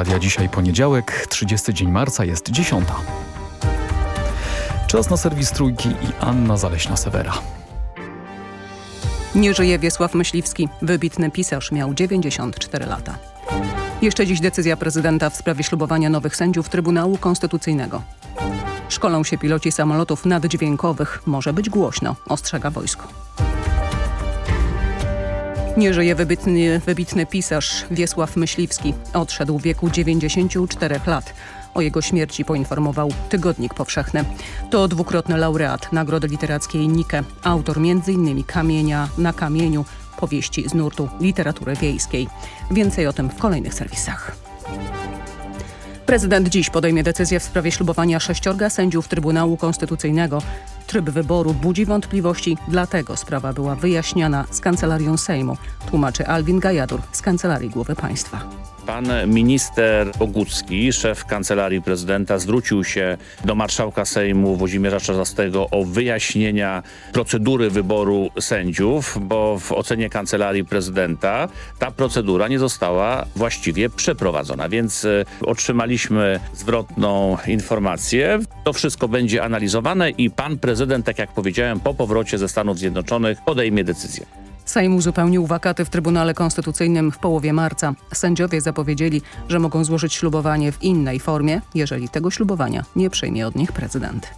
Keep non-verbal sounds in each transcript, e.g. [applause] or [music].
Radia dzisiaj poniedziałek, 30 dzień marca, jest 10. Czas na serwis Trójki i Anna Zaleśna-Sewera. Nie żyje Wiesław Myśliwski. Wybitny pisarz miał 94 lata. Jeszcze dziś decyzja prezydenta w sprawie ślubowania nowych sędziów Trybunału Konstytucyjnego. Szkolą się piloci samolotów naddźwiękowych. Może być głośno, ostrzega wojsko. Nie żyje wybitny, wybitny pisarz Wiesław Myśliwski. Odszedł w wieku 94 lat. O jego śmierci poinformował Tygodnik Powszechny. To dwukrotny laureat Nagrody Literackiej Nike, autor m.in. Kamienia na kamieniu, powieści z nurtu literatury wiejskiej. Więcej o tym w kolejnych serwisach. Prezydent dziś podejmie decyzję w sprawie ślubowania sześciorga sędziów Trybunału Konstytucyjnego. Tryb wyboru budzi wątpliwości, dlatego sprawa była wyjaśniana z Kancelarią Sejmu, tłumaczy Alwin Gajadur z Kancelarii Głowy Państwa. Pan minister Bogucki, szef Kancelarii Prezydenta, zwrócił się do marszałka Sejmu Włodzimierza Czarzastego o wyjaśnienia procedury wyboru sędziów, bo w ocenie Kancelarii Prezydenta ta procedura nie została właściwie przeprowadzona, więc e, otrzymaliśmy zwrotną informację. To wszystko będzie analizowane i pan prezydent, tak jak powiedziałem, po powrocie ze Stanów Zjednoczonych podejmie decyzję. Sejm uzupełnił wakaty w Trybunale Konstytucyjnym w połowie marca. Sędziowie zapowiedzieli, że mogą złożyć ślubowanie w innej formie, jeżeli tego ślubowania nie przyjmie od nich prezydent.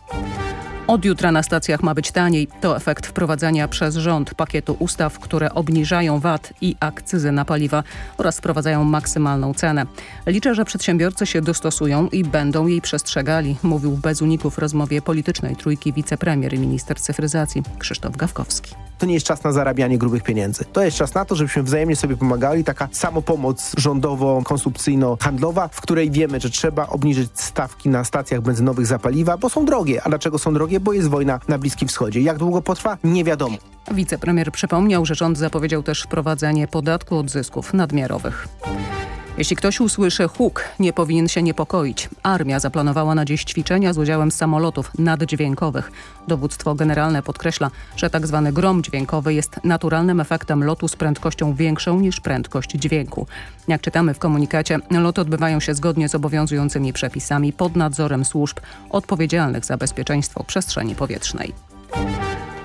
Od jutra na stacjach ma być taniej. To efekt wprowadzania przez rząd pakietu ustaw, które obniżają VAT i akcyzy na paliwa oraz wprowadzają maksymalną cenę. Liczę, że przedsiębiorcy się dostosują i będą jej przestrzegali, mówił bez uników rozmowie politycznej trójki wicepremier i minister cyfryzacji Krzysztof Gawkowski. To nie jest czas na zarabianie grubych pieniędzy. To jest czas na to, żebyśmy wzajemnie sobie pomagali. Taka samopomoc rządowo-konsumpcyjno-handlowa, w której wiemy, że trzeba obniżyć stawki na stacjach benzynowych za paliwa, bo są drogie. A dlaczego są drogie? Bo jest wojna na Bliskim Wschodzie. Jak długo potrwa? Nie wiadomo. Wicepremier przypomniał, że rząd zapowiedział też wprowadzenie podatku od zysków nadmiarowych. Jeśli ktoś usłyszy huk, nie powinien się niepokoić. Armia zaplanowała na dziś ćwiczenia z udziałem samolotów naddźwiękowych. Dowództwo generalne podkreśla, że tzw. Tak grom dźwiękowy jest naturalnym efektem lotu z prędkością większą niż prędkość dźwięku. Jak czytamy w komunikacie, loty odbywają się zgodnie z obowiązującymi przepisami pod nadzorem służb odpowiedzialnych za bezpieczeństwo przestrzeni powietrznej.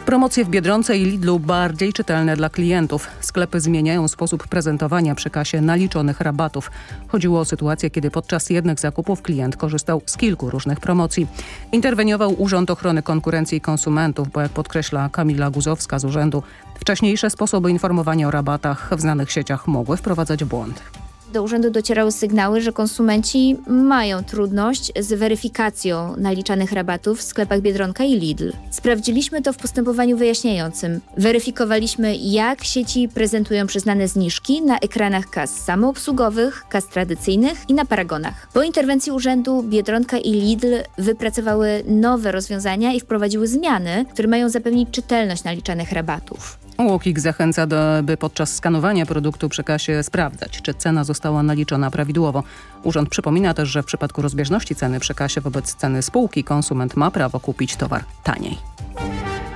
Promocje w Biedronce i Lidlu bardziej czytelne dla klientów. Sklepy zmieniają sposób prezentowania przy kasie naliczonych rabatów. Chodziło o sytuację, kiedy podczas jednych zakupów klient korzystał z kilku różnych promocji. Interweniował Urząd Ochrony Konkurencji i Konsumentów, bo jak podkreśla Kamila Guzowska z urzędu, wcześniejsze sposoby informowania o rabatach w znanych sieciach mogły wprowadzać w błąd. Do urzędu docierały sygnały, że konsumenci mają trudność z weryfikacją naliczanych rabatów w sklepach Biedronka i Lidl. Sprawdziliśmy to w postępowaniu wyjaśniającym. Weryfikowaliśmy, jak sieci prezentują przyznane zniżki na ekranach kas samoobsługowych, kas tradycyjnych i na paragonach. Po interwencji urzędu Biedronka i Lidl wypracowały nowe rozwiązania i wprowadziły zmiany, które mają zapewnić czytelność naliczanych rabatów. UOKiK zachęca, do, by podczas skanowania produktu przy kasie sprawdzać, czy cena została naliczona prawidłowo. Urząd przypomina też, że w przypadku rozbieżności ceny przy kasie wobec ceny spółki konsument ma prawo kupić towar taniej.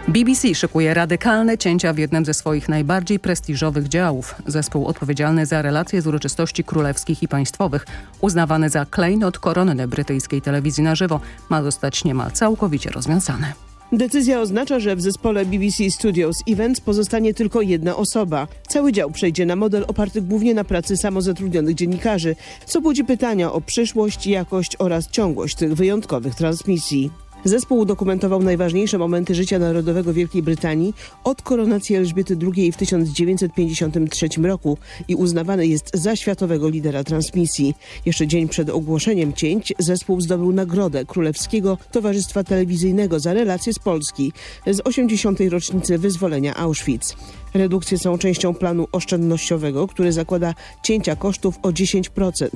BBC szykuje radykalne cięcia w jednym ze swoich najbardziej prestiżowych działów. Zespół odpowiedzialny za relacje z uroczystości królewskich i państwowych, uznawany za klejnot koronny brytyjskiej telewizji na żywo, ma zostać niemal całkowicie rozwiązany. Decyzja oznacza, że w zespole BBC Studios Events pozostanie tylko jedna osoba. Cały dział przejdzie na model oparty głównie na pracy samozatrudnionych dziennikarzy, co budzi pytania o przyszłość, jakość oraz ciągłość tych wyjątkowych transmisji. Zespół udokumentował najważniejsze momenty życia narodowego Wielkiej Brytanii od koronacji Elżbiety II w 1953 roku i uznawany jest za światowego lidera transmisji. Jeszcze dzień przed ogłoszeniem cięć zespół zdobył nagrodę Królewskiego Towarzystwa Telewizyjnego za relacje z Polski z 80. rocznicy wyzwolenia Auschwitz. Redukcje są częścią planu oszczędnościowego, który zakłada cięcia kosztów o 10%.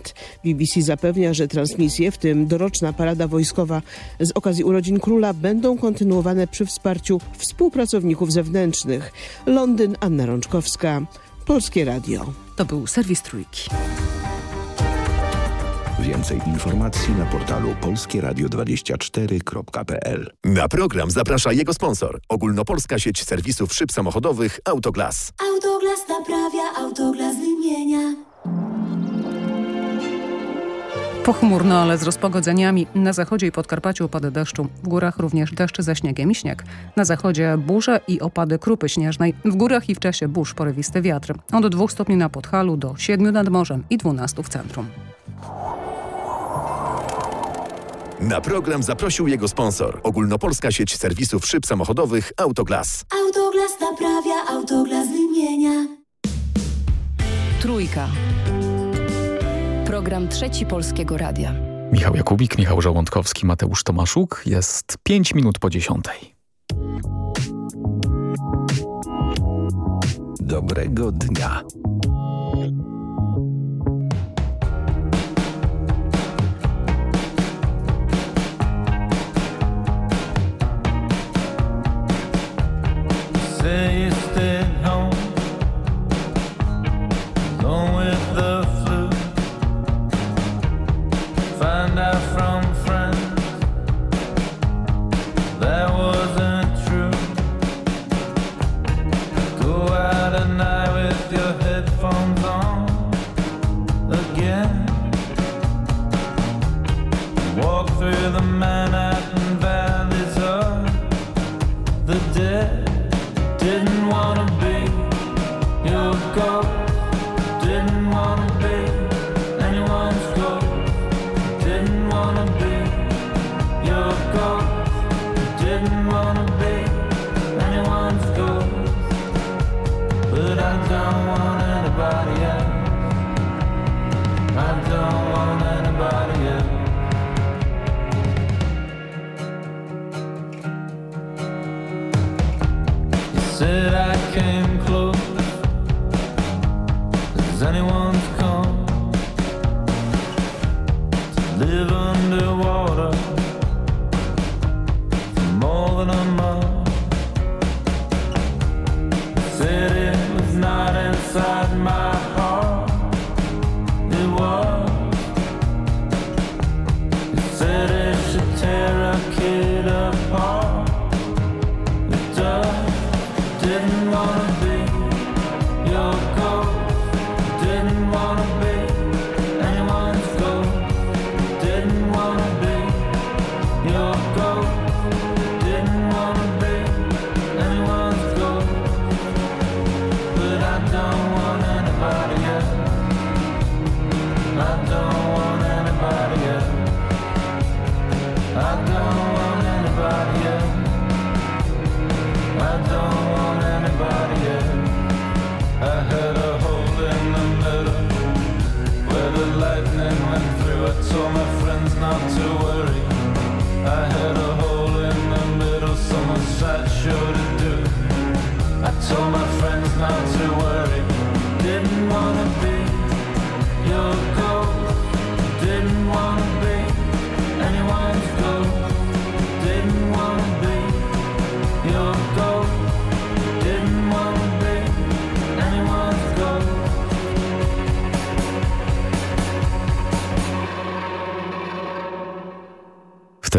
BBC zapewnia, że transmisje, w tym doroczna parada wojskowa z okazji urodzin króla, będą kontynuowane przy wsparciu współpracowników zewnętrznych. Londyn, Anna Rączkowska, Polskie Radio. To był serwis Trójki. Więcej informacji na portalu polskieradio24.pl. Na program zaprasza jego sponsor. Ogólnopolska sieć serwisów szyb samochodowych Autoglas. Autoglas naprawia, Autoglas wymienia. Pochmurno, ale z rozpogodzeniami. Na zachodzie i Podkarpaciu opady deszczu. W górach również deszcz ze śniegiem i śnieg. Na zachodzie burze i opady krupy śnieżnej. W górach i w czasie burz porywisty wiatr. Od 2 stopni na Podhalu do 7 nad morzem i 12 w centrum. Na program zaprosił jego sponsor. Ogólnopolska sieć serwisów szyb samochodowych Autoglas. Autoglas naprawia, Autoglas wymienia. Trójka. Program Trzeci Polskiego Radia. Michał Jakubik, Michał Żołądkowski, Mateusz Tomaszuk. Jest 5 minut po dziesiątej. Dobrego dnia.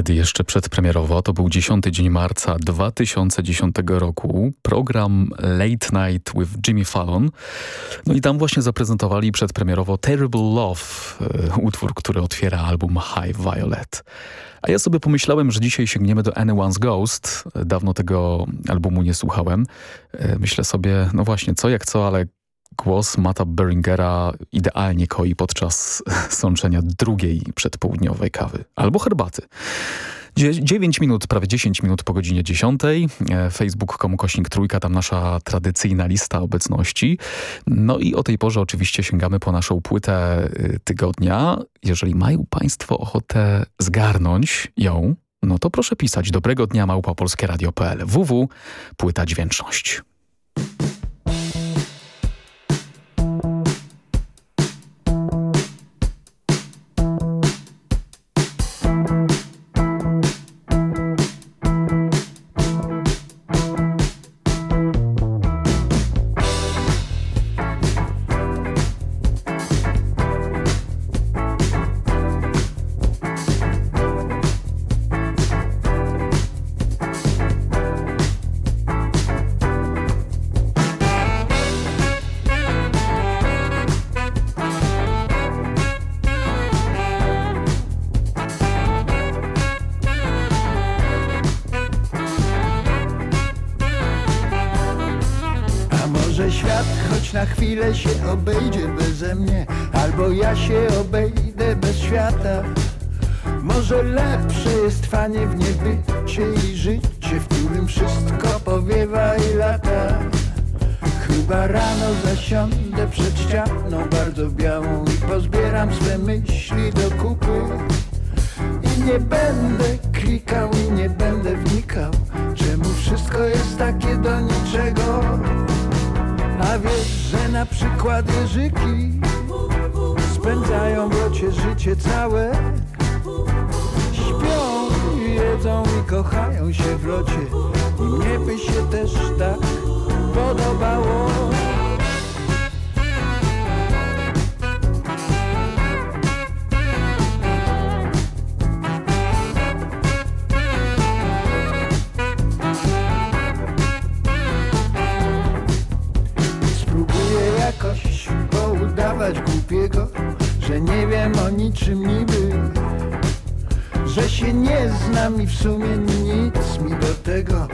Wtedy jeszcze przedpremierowo, to był 10 dzień marca 2010 roku, program Late Night with Jimmy Fallon. No i tam właśnie zaprezentowali przedpremierowo Terrible Love, e, utwór, który otwiera album High Violet. A ja sobie pomyślałem, że dzisiaj sięgniemy do Anyone's Ghost. Dawno tego albumu nie słuchałem. E, Myślę sobie, no właśnie, co jak co, ale głos Mata Beringera idealnie koi podczas [laughs] sączenia drugiej przedpołudniowej kawy albo herbaty. Dzie- 9 minut, prawie 10 minut po godzinie 10. E, Facebook.com kośnik trójka, tam nasza tradycyjna lista obecności. No i o tej porze oczywiście sięgamy po naszą płytę y, tygodnia. Jeżeli mają Państwo ochotę zgarnąć ją, no to proszę pisać dobrego dnia małpa polskieradio.pl www. Płyta dźwięczność. Że się nie znam i w sumie nic mi do tego.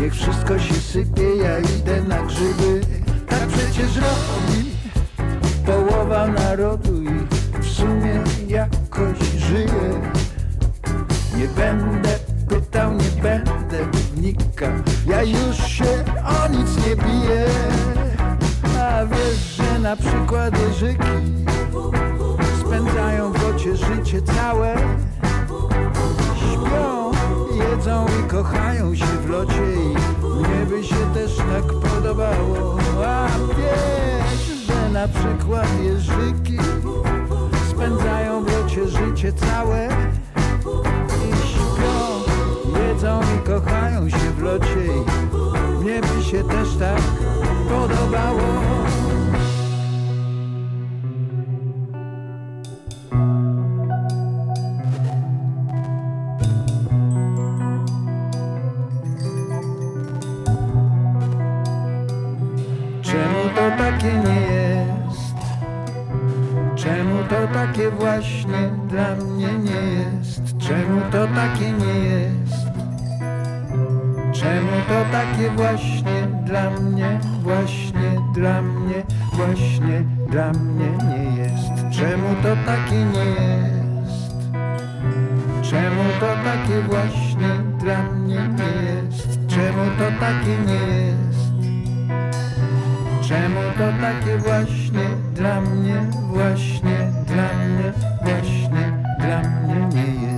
Niech wszystko się sypie, ja idę na grzyby. Tak przecież robi połowa narodu I w sumie jakoś żyje. Nie będę pytał, nie będę wnikał Ja już się o nic nie biję. A wiesz, że na przykład jeżyki Spędzają w locie życie całe jedzą i kochają się w locie I mnie by się też tak podobało. A wiesz, że na przykład jeżyki Spędzają w locie życie całe I śpią, jedzą i kochają się w locie I mnie by się też tak podobało takie właśnie dla mnie nie jest? Czemu to takie nie jest? Czemu to takie właśnie dla mnie, właśnie dla mnie, właśnie dla mnie nie jest? Czemu to takie nie jest? Czemu to takie właśnie dla mnie nie jest? Czemu to takie nie jest? Czemu to takie właśnie dla mnie, właśnie dla mnie, właśnie dla mnie nie jest?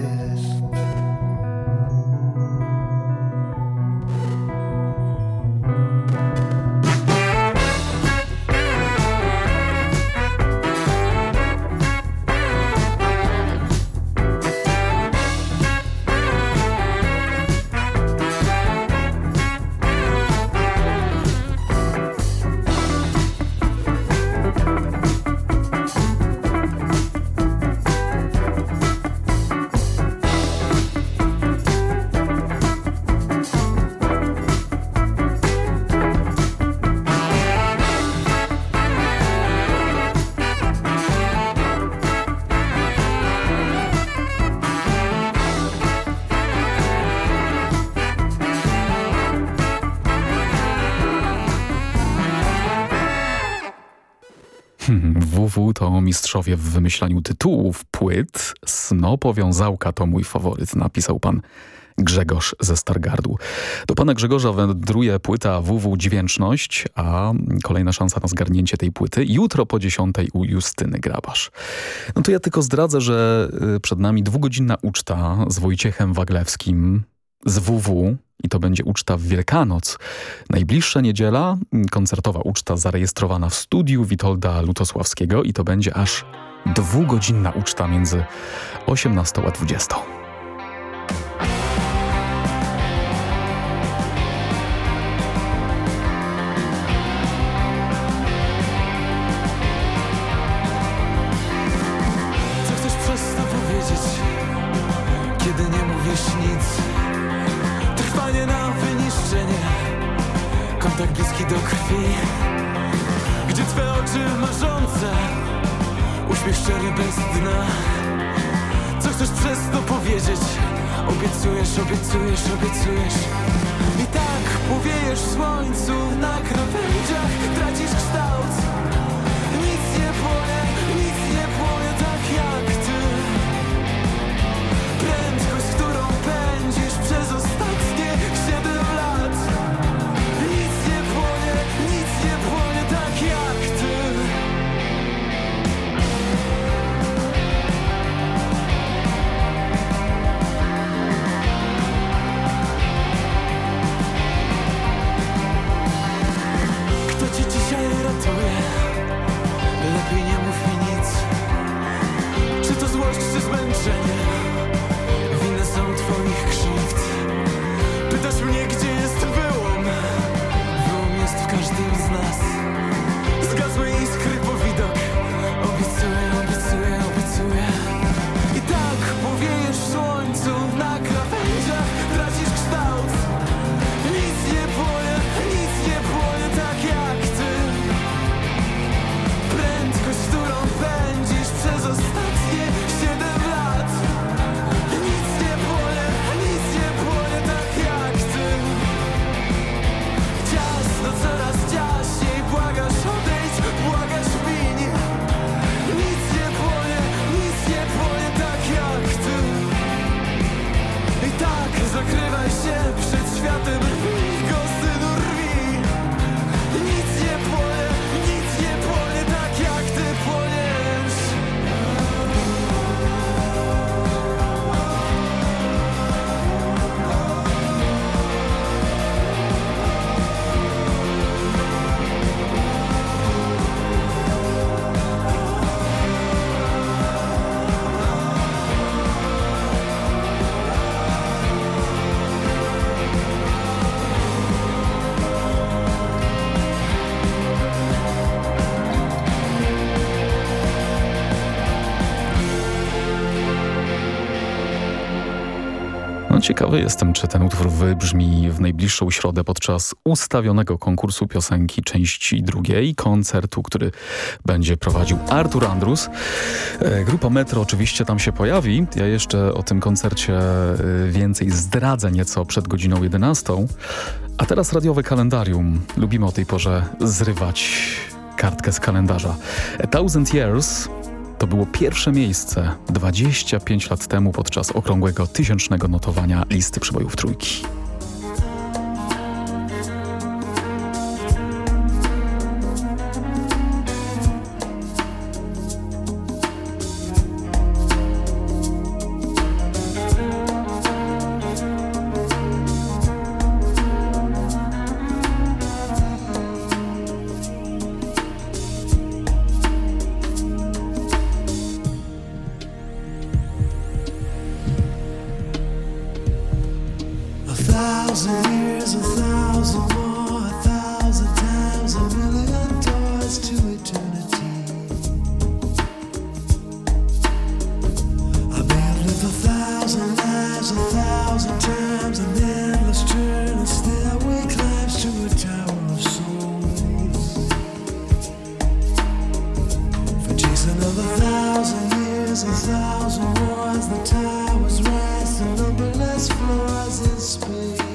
Mistrzowie w wymyślaniu tytułów płyt. Snopowiązałka to mój faworyt, napisał pan Grzegorz ze Stargardu. Do pana Grzegorza wędruje płyta WW Dźwięczność, a kolejna szansa na zgarnięcie tej płyty jutro po 10 u Justyny Grabasz. No to ja tylko zdradzę, że y, przed nami dwugodzinna uczta z Wojciechem Waglewskim z WW i to będzie uczta w Wielkanoc. Najbliższa niedziela, koncertowa uczta zarejestrowana w studiu Witolda Lutosławskiego i to będzie aż dwugodzinna uczta między 18 a 20. dna. Co chcesz przez to powiedzieć? Obiecujesz, obiecujesz, obiecujesz. I tak powiejesz w słońcu na krawędziach, Ciekawy jestem, czy ten utwór wybrzmi w najbliższą środę podczas ustawionego konkursu piosenki części drugiej, koncertu, który będzie prowadził Artur Andrus. E, grupa Metro oczywiście tam się pojawi. Ja jeszcze o tym koncercie e, więcej zdradzę nieco przed godziną 11. A teraz radiowe kalendarium. Lubimy o tej porze zrywać kartkę z kalendarza. A Thousand Years to było pierwsze miejsce 25 lat temu podczas okrągłego tysięcznego notowania listy przebojów trójki. towers rise the numberless floors in space.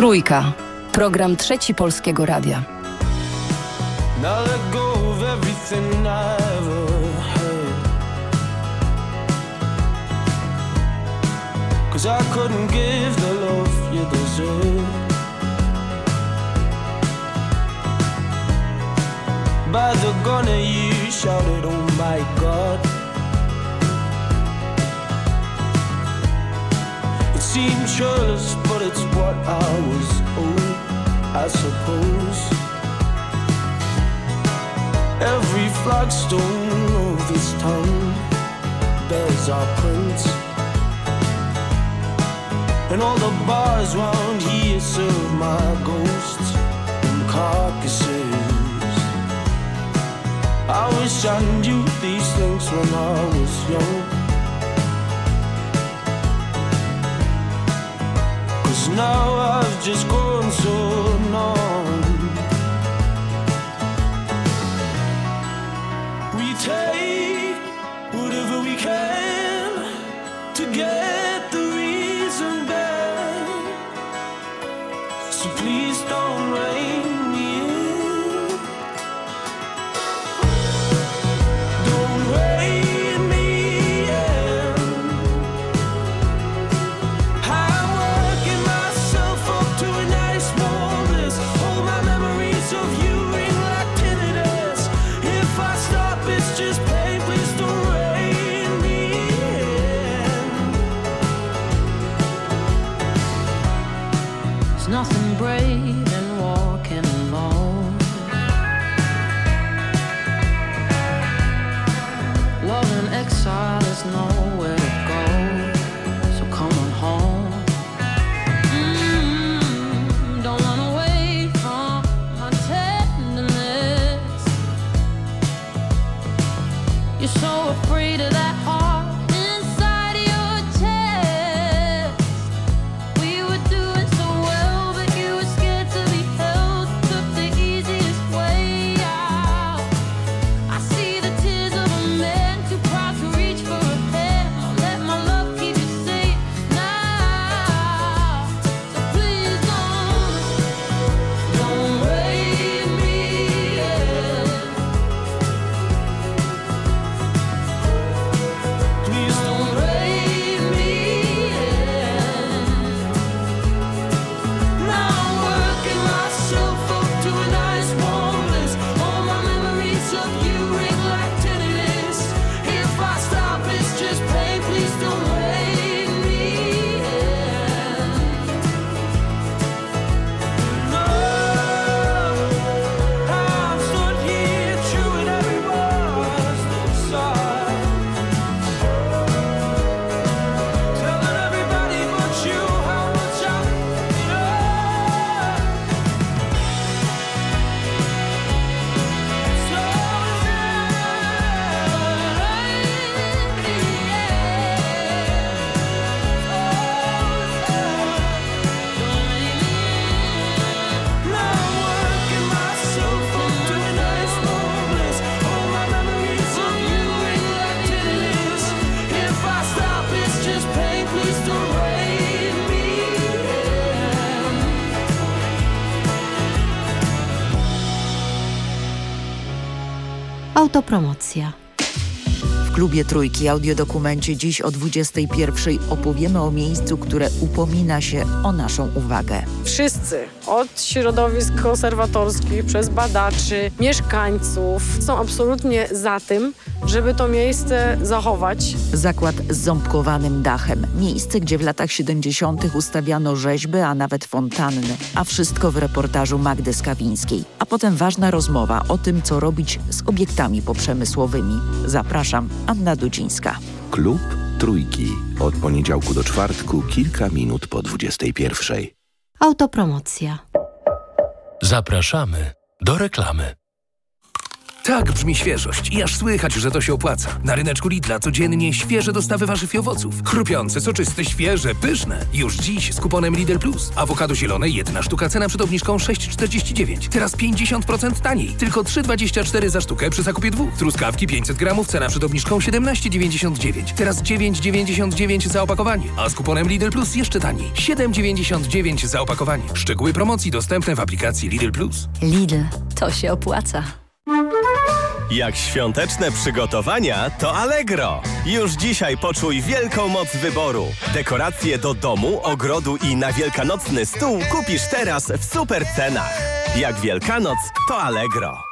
Trójka. Program Trzeci Polskiego Radia. By the gunner, you shouted, Oh my god. seem churlish, but it's what I was owed, I suppose. Every flagstone of this town bears our print. And all the bars round here serve my ghosts and carcasses. I wish I knew these things when I was young. snow has just gone so numb. Autopromocja. W klubie Trójki audiodokumencie dziś o 21 opowiemy o miejscu, które upomina się o naszą uwagę. Wszyscy, od środowisk konserwatorskich, przez badaczy, mieszkańców, są absolutnie za tym, żeby to miejsce zachować. Zakład z ząbkowanym dachem. Miejsce, gdzie w latach 70. ustawiano rzeźby, a nawet fontanny. A wszystko w reportażu Magdy Skawińskiej. A potem ważna rozmowa o tym, co robić z obiektami poprzemysłowymi. Zapraszam, Anna Dudzińska. Klub Trójki. Od poniedziałku do czwartku, kilka minut po 21. Autopromocja. Zapraszamy do reklamy. Tak brzmi świeżość i aż słychać, że to się opłaca. Na ryneczku Lidla codziennie świeże dostawy warzyw i owoców. Chrupiące, soczyste, świeże, pyszne. Już dziś z kuponem Lidl Plus. Awokado zielone, jedna sztuka, cena przed obniżką 6,49. Teraz 50% taniej. Tylko 3,24 za sztukę przy zakupie dwóch. Truskawki 500 gramów, cena przed obniżką 17,99. Teraz 9,99 za opakowanie. A z kuponem Lidl Plus jeszcze taniej. 7,99 za opakowanie. Szczegóły promocji dostępne w aplikacji Lidl Plus. Lidl. To się opłaca. Jak świąteczne przygotowania, to Allegro. Już dzisiaj poczuj wielką moc wyboru. Dekoracje do domu, ogrodu i na wielkanocny stół kupisz teraz w super cenach. Jak Wielkanoc, to Allegro.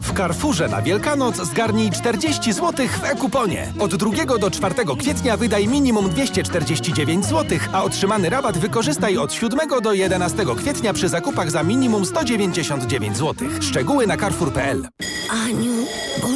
W Carrefourze na Wielkanoc zgarnij 40 zł w e-kuponie. Od 2 do 4 kwietnia wydaj minimum 249 zł, a otrzymany rabat wykorzystaj od 7 do 11 kwietnia przy zakupach za minimum 199 zł. Szczegóły na carrefour.pl Aniu, gardło.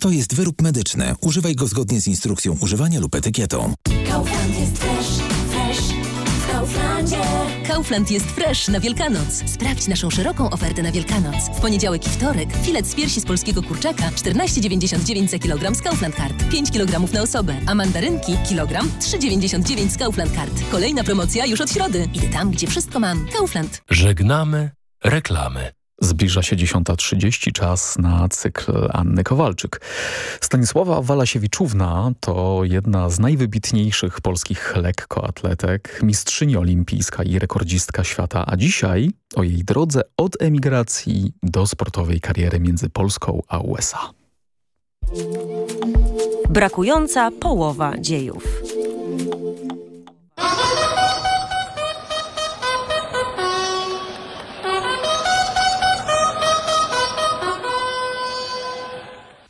To jest wyrób medyczny. Używaj go zgodnie z instrukcją używania lub etykietą. Kaufland jest fresh, fresh w Kauflandzie. Kaufland jest fresh na Wielkanoc. Sprawdź naszą szeroką ofertę na Wielkanoc. W poniedziałek i wtorek filet z piersi z polskiego kurczaka 14,99 za kilogram z Kaufland Card. 5 kg na osobę. A mandarynki kilogram 3,99 z Kaufland Card. Kolejna promocja już od środy. Idę tam, gdzie wszystko mam. Kaufland. Żegnamy reklamy. Zbliża się 10.30, czas na cykl Anny Kowalczyk. Stanisława Walasiewiczówna to jedna z najwybitniejszych polskich lekkoatletek, mistrzyni olimpijska i rekordzistka świata, a dzisiaj o jej drodze od emigracji do sportowej kariery między Polską a USA. Brakująca połowa dziejów.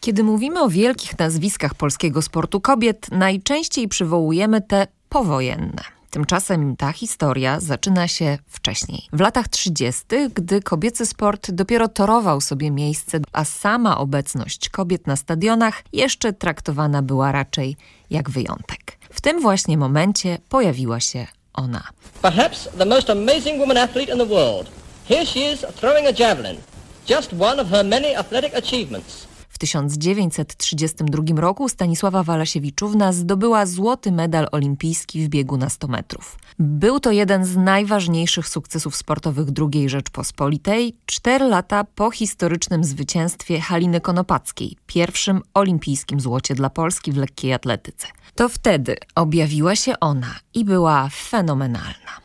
Kiedy mówimy o wielkich nazwiskach polskiego sportu kobiet, najczęściej przywołujemy te powojenne. Tymczasem ta historia zaczyna się wcześniej. W latach 30., gdy kobiecy sport dopiero torował sobie miejsce, a sama obecność kobiet na stadionach jeszcze traktowana była raczej jak wyjątek. W tym właśnie momencie pojawiła się ona. Perhaps the most amazing woman athlete in the world. Here she is throwing a javelin. Just one of her many athletic achievements. W 1932 roku Stanisława Walasiewiczówna zdobyła złoty medal olimpijski w biegu na 100 metrów. Był to jeden z najważniejszych sukcesów sportowych II Rzeczpospolitej, cztery lata po historycznym zwycięstwie Haliny Konopackiej, pierwszym olimpijskim złocie dla Polski w lekkiej atletyce. To wtedy objawiła się ona i była fenomenalna.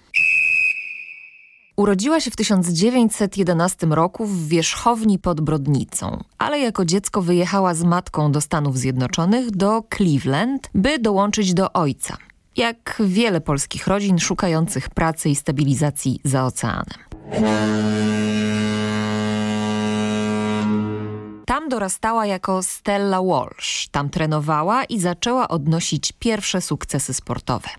Urodziła się w 1911 roku w wierzchowni pod Brodnicą, ale jako dziecko wyjechała z matką do Stanów Zjednoczonych, do Cleveland, by dołączyć do ojca. Jak wiele polskich rodzin szukających pracy i stabilizacji za oceanem. Tam dorastała jako Stella Walsh. Tam trenowała i zaczęła odnosić pierwsze sukcesy sportowe.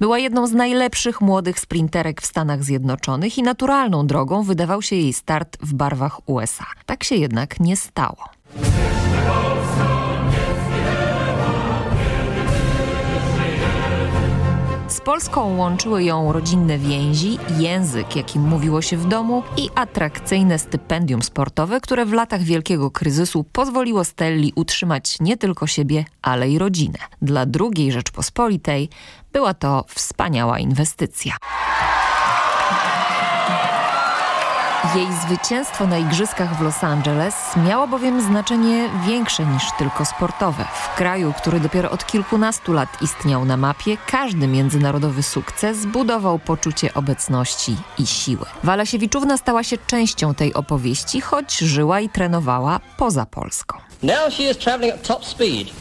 Była jedną z najlepszych młodych sprinterek w Stanach Zjednoczonych i naturalną drogą wydawał się jej start w barwach USA. Tak się jednak nie stało. Polską łączyły ją rodzinne więzi, język, jakim mówiło się w domu i atrakcyjne stypendium sportowe, które w latach wielkiego kryzysu pozwoliło Stelli utrzymać nie tylko siebie, ale i rodzinę. Dla II Rzeczpospolitej była to wspaniała inwestycja. Jej zwycięstwo na Igrzyskach w Los Angeles miało bowiem znaczenie większe niż tylko sportowe. W kraju, który dopiero od kilkunastu lat istniał na mapie, każdy międzynarodowy sukces budował poczucie obecności i siły. Walasiewiczówna stała się częścią tej opowieści, choć żyła i trenowała poza Polską. Now she is traveling at top speed,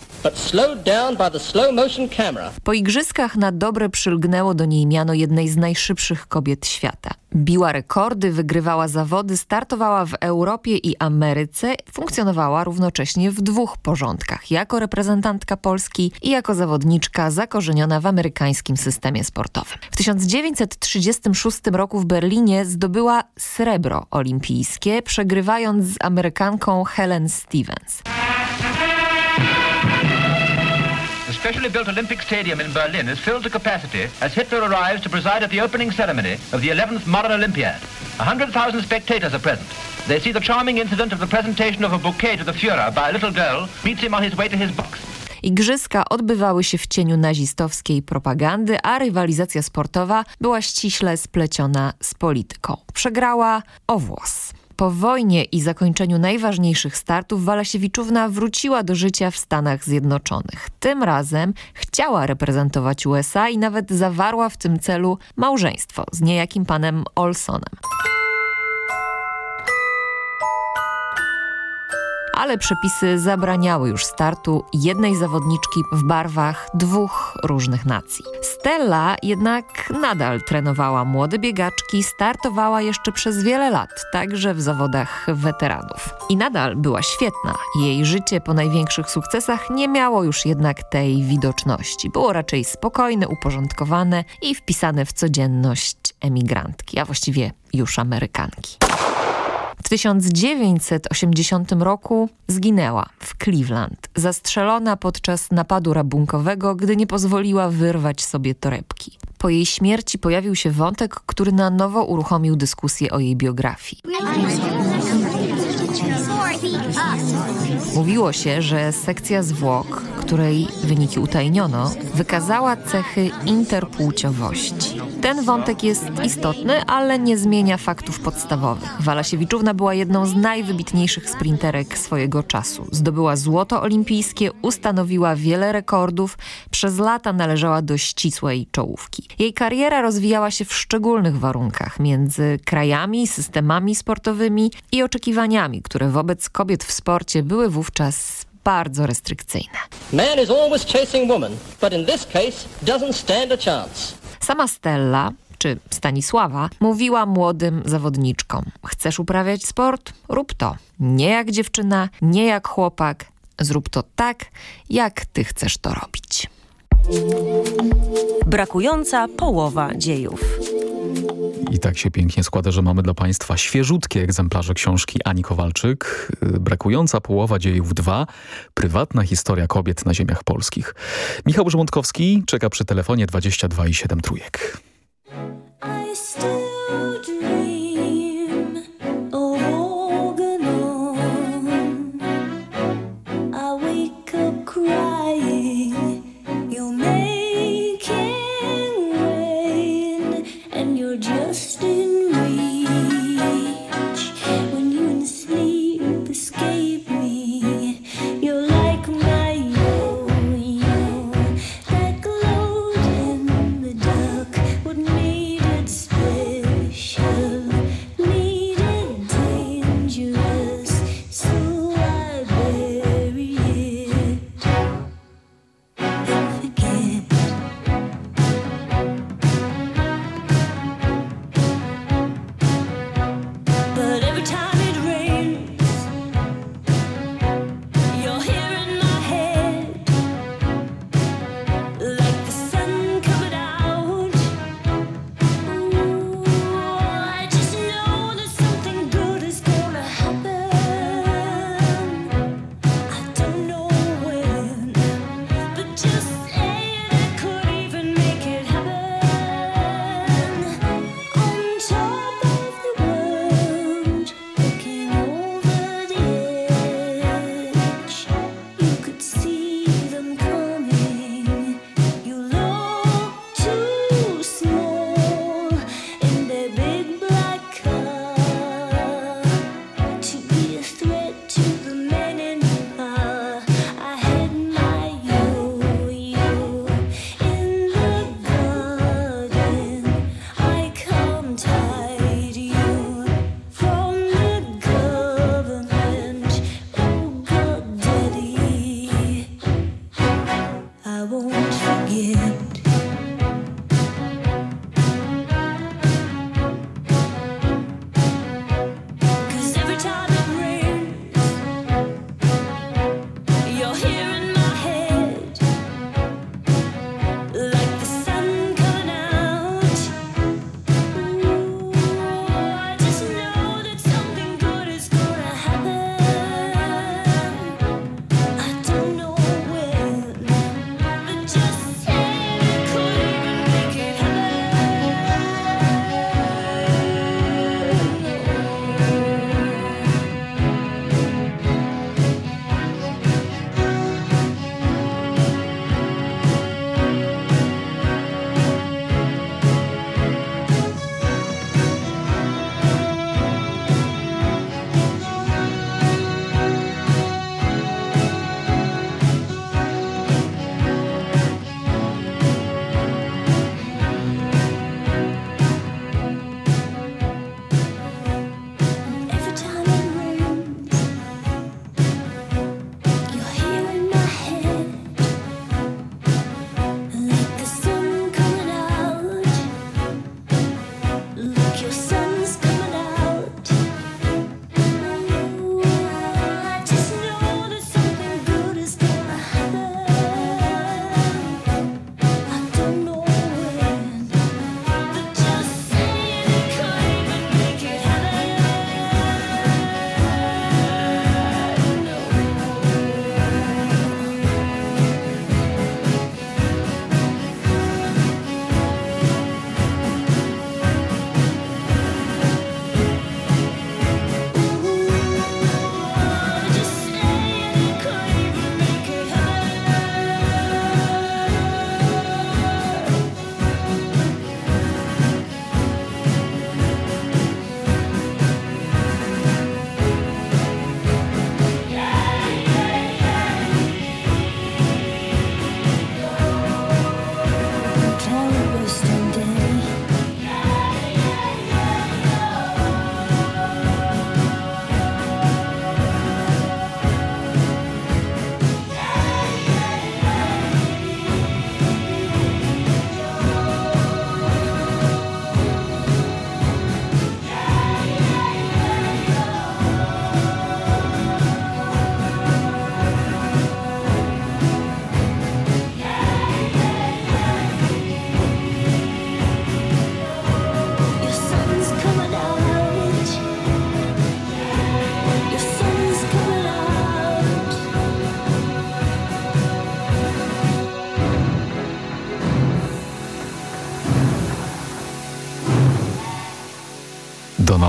Po igrzyskach na dobre przylgnęło do niej miano jednej z najszybszych kobiet świata. Biła rekordy, wygrywała zawody, startowała w Europie i Ameryce, funkcjonowała równocześnie w dwóch porządkach, jako reprezentantka Polski i jako zawodniczka zakorzeniona w amerykańskim systemie sportowym. W 1936 roku w Berlinie zdobyła srebro olimpijskie, przegrywając z Amerykanką Helen Stevens. Specially built Olympic Stadium in Berlin is filled to capacity as Hitler arrives to preside at the opening ceremony of the 11th Modern Olympiad. 100,000 spectators are present. They see the charming incident of the presentation of a bouquet to the Führer by a little girl meets him on his way to his box. Igrzyska odbywały się w cieniu nazistowskiej propagandy, a rywalizacja sportowa była ściśle spleciona z polityką. Przegrała o włos. Po wojnie i zakończeniu najważniejszych startów Walasiewiczówna wróciła do życia w Stanach Zjednoczonych. Tym razem chciała reprezentować USA i nawet zawarła w tym celu małżeństwo z niejakim panem Olsonem. Ale przepisy zabraniały już startu jednej zawodniczki w barwach dwóch różnych nacji. Stella jednak nadal trenowała młode biegaczki, startowała jeszcze przez wiele lat, także w zawodach weteranów. I nadal była świetna. Jej życie po największych sukcesach nie miało już jednak tej widoczności. Było raczej spokojne, uporządkowane i wpisane w codzienność emigrantki, a właściwie już Amerykanki. W 1980 roku zginęła w Cleveland, zastrzelona podczas napadu rabunkowego, gdy nie pozwoliła wyrwać sobie torebki. Po jej śmierci pojawił się wątek, który na nowo uruchomił dyskusję o jej biografii. Mówiło się, że sekcja zwłok, której wyniki utajniono, wykazała cechy interpłciowości. Ten wątek jest istotny, ale nie zmienia faktów podstawowych. Walasiewiczówna była jedną z najwybitniejszych sprinterek swojego czasu. Zdobyła złoto olimpijskie, ustanowiła wiele rekordów, przez lata należała do ścisłej czołówki. Jej kariera rozwijała się w szczególnych warunkach między krajami, systemami sportowymi i oczekiwaniami, które wobec kobiet w sporcie były wówczas bardzo restrykcyjne. Man is always chasing woman, but in this case doesn't stand a chance. Sama Stella, czy Stanisława, mówiła młodym zawodniczkom: Chcesz uprawiać sport? Rób to. Nie jak dziewczyna, nie jak chłopak. Zrób to tak, jak ty chcesz to robić. Brakująca połowa dziejów. I tak się pięknie składa, że mamy dla Państwa świeżutkie egzemplarze książki Ani Kowalczyk, brakująca połowa dziejów 2, prywatna historia kobiet na ziemiach polskich. Michał Żołądkowski czeka przy telefonie 22 i 7 trójek.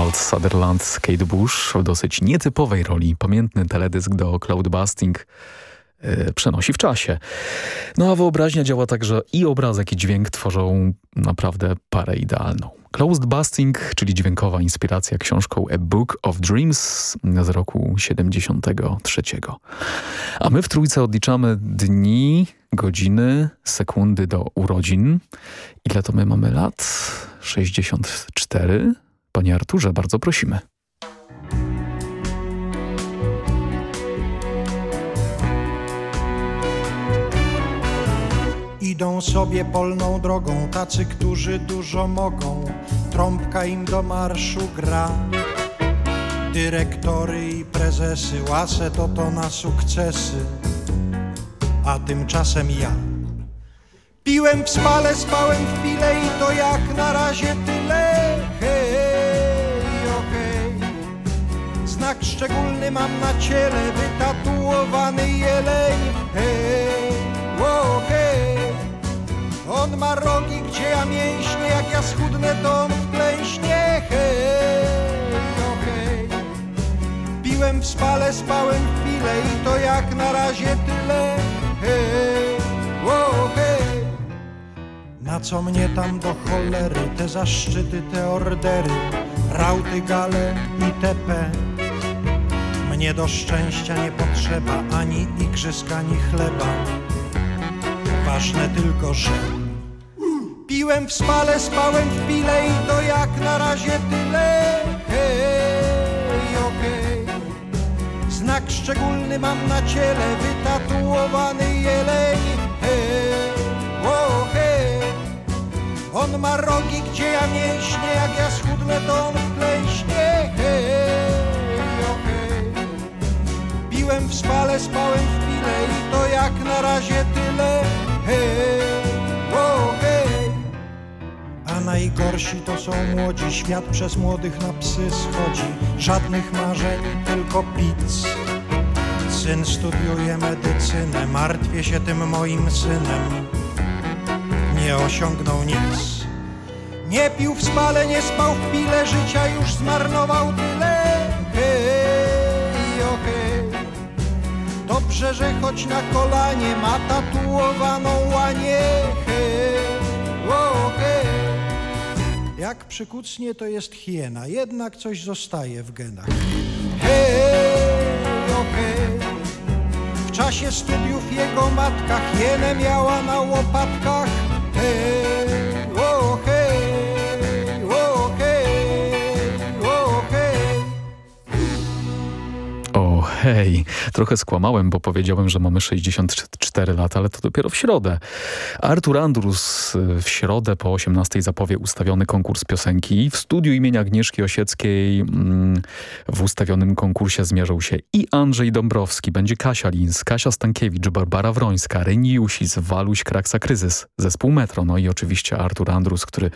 Donald Sutherland, Kate Bush w dosyć nietypowej roli. Pamiętny teledysk do Cloudbusting yy, przenosi w czasie. No a wyobraźnia działa tak, że i obrazek i dźwięk tworzą naprawdę parę idealną. Cloudbusting, czyli dźwiękowa inspiracja książką A Book of Dreams z roku 73. A my w Trójce odliczamy dni, godziny, sekundy do urodzin. Ile to my mamy lat? 64. Panie Arturze, bardzo prosimy. Idą sobie polną drogą tacy, którzy dużo mogą. Trąbka im do marszu gra. Dyrektory i prezesy łasę to to na sukcesy. A tymczasem ja piłem w spale, spałem w pile i to jak na razie tyle. Znak szczególny mam na ciele, wytatuowany jeleń. Hej, okej. On ma rogi, gdzie ja mięśnie, jak ja schudnę, to on wklęśnie. Hej, okej. Piłem w spale, spałem w pile i to jak na razie tyle. Hej, okej. Na co mnie tam do cholery, te zaszczyty, te ordery, rauty, gale i TP. Mnie do szczęścia nie potrzeba ani igrzysk, ani chleba. Ważne tylko, że piłem w spale, spałem w pile i to jak na razie tyle. Hej, okej. Znak szczególny mam na ciele, wytatuowany jeleń. Hej, o, hej. On ma rogi, gdzie ja mięśnie, jak ja schudnę, to on. Piłem w spale, spałem w pile i to jak na razie tyle. Hej, o, hej. A najgorsi to są młodzi, świat przez młodych na psy schodzi. Żadnych marzeń, tylko pic. Syn studiuje medycynę, martwię się tym moim synem. Nie osiągnął nic. Nie pił w spale, nie spał w pile, życia już zmarnował tyle. Dobrze, że choć na kolanie ma tatuowaną łanie. Hej, okej. Jak przykucnie to jest hiena, jednak coś zostaje w genach. Hej, okej. W czasie studiów jego matka hienę miała na łopatkach. Hej, Hej, trochę skłamałem, bo powiedziałem, że mamy 64 lata, ale to dopiero w środę. Artur Andrus y, w środę po 18 zapowie ustawiony konkurs piosenki. W studiu imienia Agnieszki Osieckiej mm, w ustawionym konkursie zmierzą się i Andrzej Dąbrowski, będzie Kasia Lins, Kasia Stankiewicz, Barbara Wrońska, Reni Jusis, Waluś Kraksa Kryzys, zespół Metro, no i oczywiście Artur Andrus, który,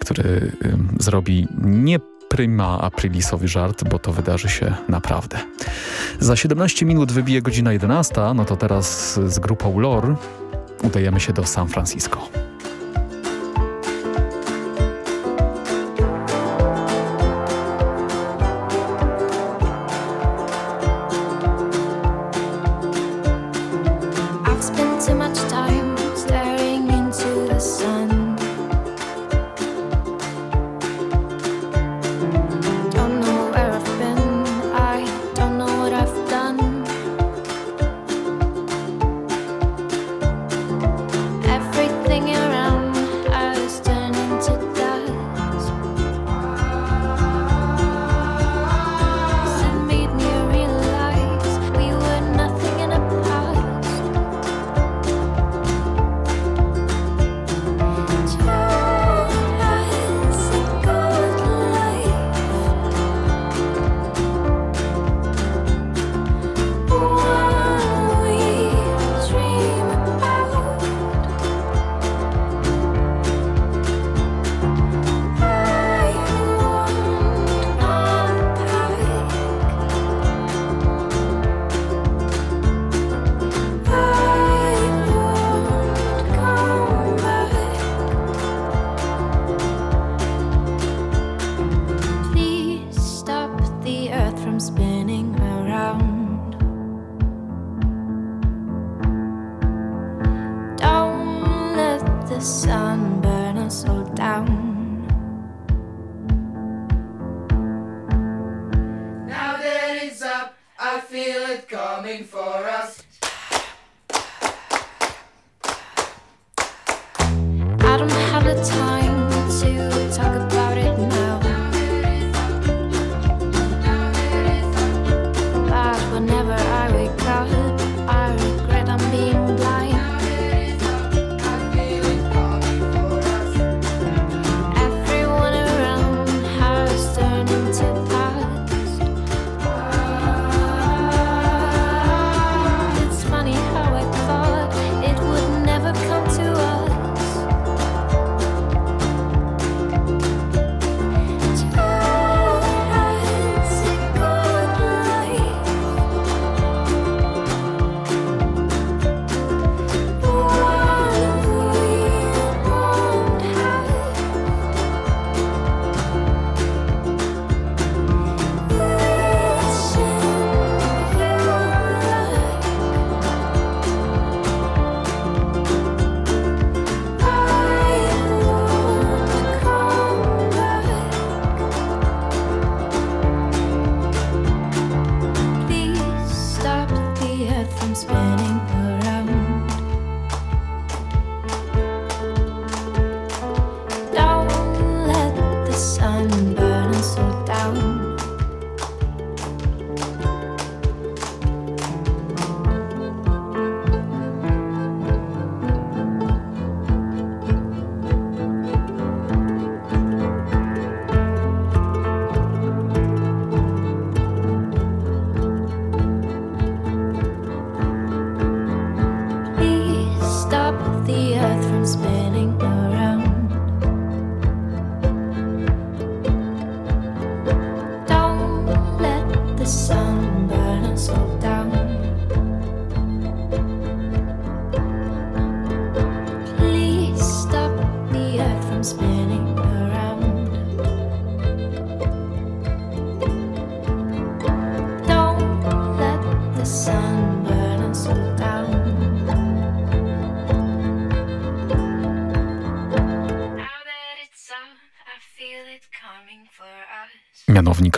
który zrobi nie prima aprilisowy żart, bo to wydarzy się naprawdę. Za 17 minut wybije godzina 11, no to teraz z grupą Lore udajemy się do San Francisco.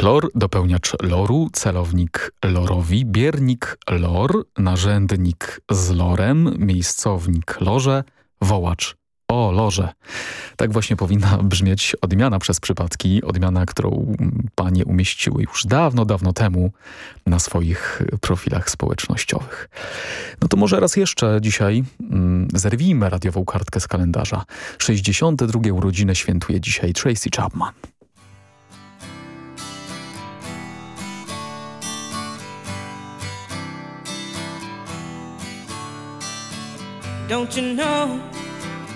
Lor, dopełniacz loru, celownik lorowi, biernik lor, narzędnik z lorem, miejscownik lorze, wołacz o lorze. Tak właśnie powinna brzmieć odmiana przez przypadki, odmiana, którą panie umieściły już dawno, dawno temu na swoich profilach społecznościowych. No to może raz jeszcze dzisiaj mm, zerwijmy radiową kartkę z kalendarza. 62. urodziny świętuje dzisiaj Tracy Chapman. Don't you know?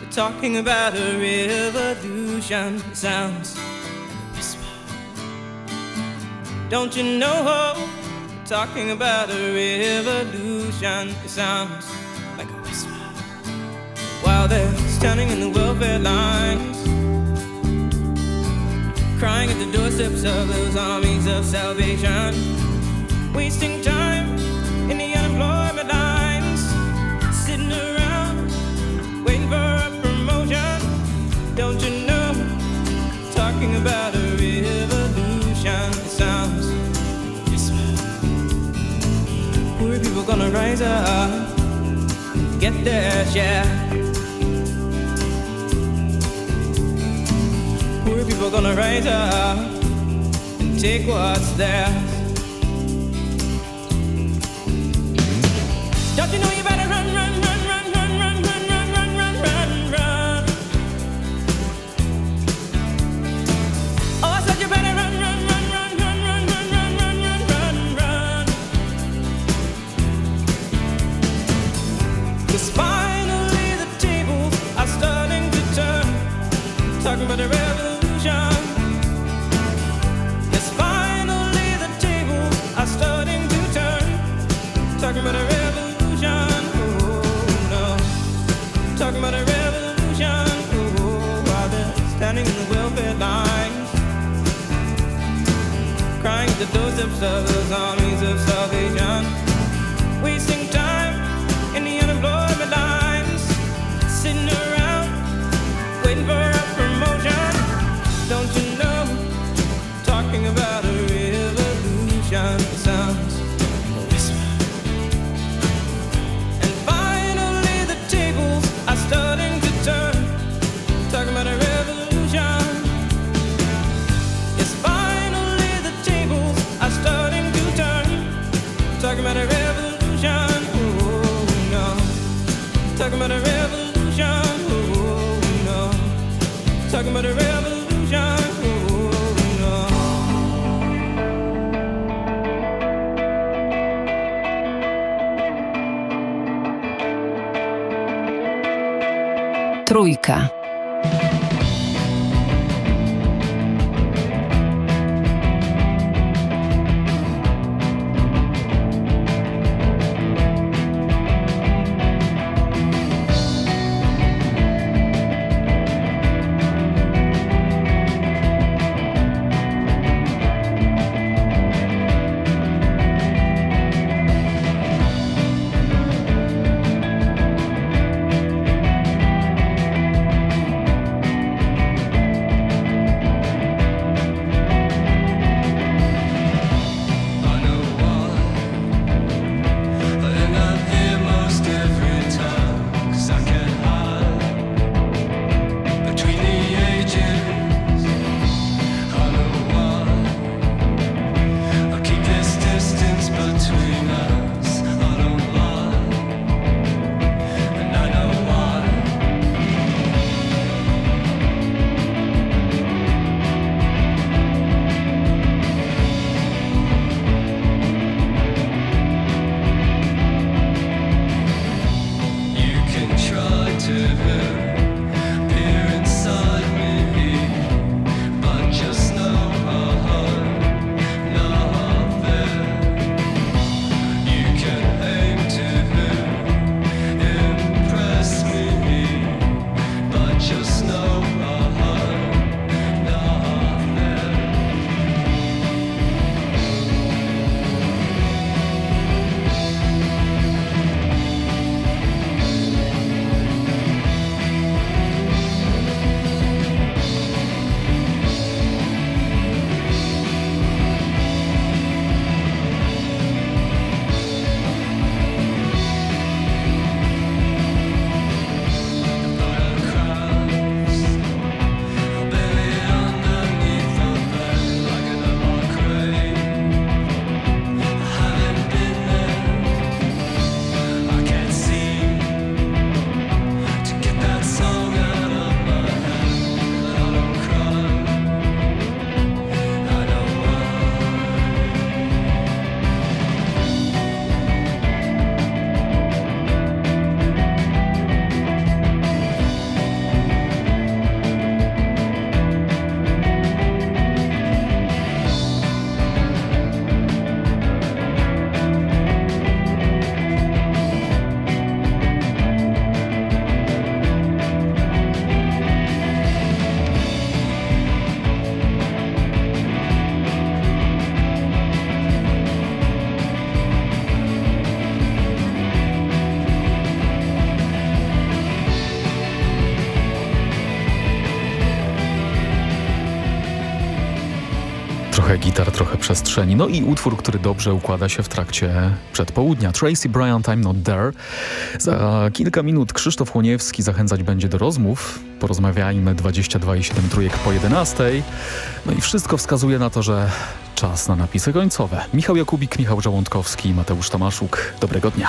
They're talking about a revolution. Sounds like a whisper. Don't you know? They're talking about a revolution. Sounds like a whisper. While they're standing in the welfare lines, crying at the doorsteps of those armies of salvation, wasting time gonna rise up, and get their share. Poor people gonna rise up and take what's theirs. Don't you know you Talking about a revolution, oh no. Talking about a revolution, oh no. Talking about a revolution. No. Trójka. Przestrzeni. No i utwór, który dobrze układa się w trakcie przedpołudnia. Tracy Bryant, I'm Not There. Za kilka minut Krzysztof Chłoniewski zachęcać będzie do rozmów. Porozmawiajmy 22,7 trójek po 11. No i wszystko wskazuje na to, że czas na napisy końcowe. Michał Jakubik, Michał Żołądkowski i Mateusz Tomaszuk. Dobrego dnia.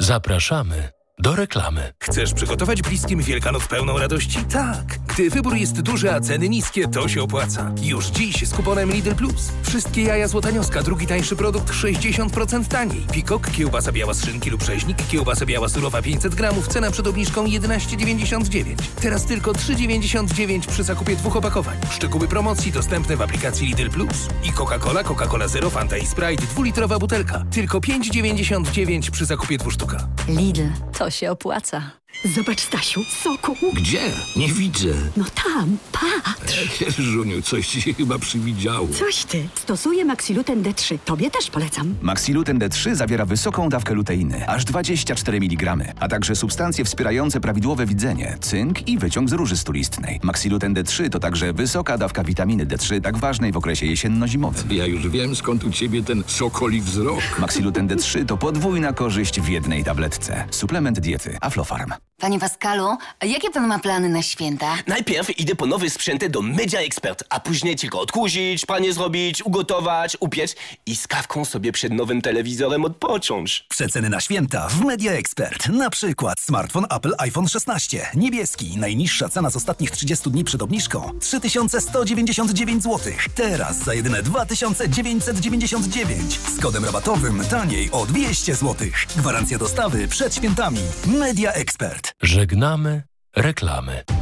Zapraszamy do reklamy. Chcesz przygotować bliskim Wielkanoc pełną radości? Tak! Gdy wybór jest duży, a ceny niskie, to się opłaca. Już dziś z kuponem Lidl Plus. Wszystkie jaja złotanioska, drugi tańszy produkt 60% taniej. Pikok, kiełbasa biała z szynki lub rzeźnik, kiełbasa biała surowa 500 gramów, cena przed obniżką 11,99. Teraz tylko 3,99 przy zakupie dwóch opakowań. Szczegóły promocji dostępne w aplikacji Lidl Plus. I Coca-Cola, Coca-Cola Zero, Fanta i Sprite, dwulitrowa butelka. Tylko 5,99 przy zakupie dwóch sztuka. Lidl, to się opłaca. Zobacz, Stasiu, soku. Gdzie? Nie widzę. No tam, patrz. [laughs] Żuniu, coś ci się chyba przywidziało. Coś ty. Stosuję Maxiluten D3. Tobie też polecam. Maxiluten D3 zawiera wysoką dawkę luteiny, aż 24 mg, a także substancje wspierające prawidłowe widzenie, cynk i wyciąg z róży stulistnej. Maxiluten D3 to także wysoka dawka witaminy D3, tak ważnej w okresie jesienno-zimowym. Ja już wiem, skąd u ciebie ten sokoli wzrok. Maxiluten D3 to podwójna korzyść w jednej tabletce. Suplement diety Aflofarm. Panie Pascalu, jakie pan ma plany na święta? Najpierw idę po nowy sprzęty do Media Expert, a później tylko odkurzyć, pranie zrobić, ugotować, upiec i z kawką sobie przed nowym telewizorem odpocząć. Przeceny na święta w Media Expert. Na przykład smartfon Apple iPhone 16. Niebieski. Najniższa cena z ostatnich 30 dni przed obniżką. 3199 zł. Teraz za jedyne 2999. Z kodem rabatowym taniej o 200 zł. Gwarancja dostawy przed świętami. Media Expert. Żegnamy reklamy.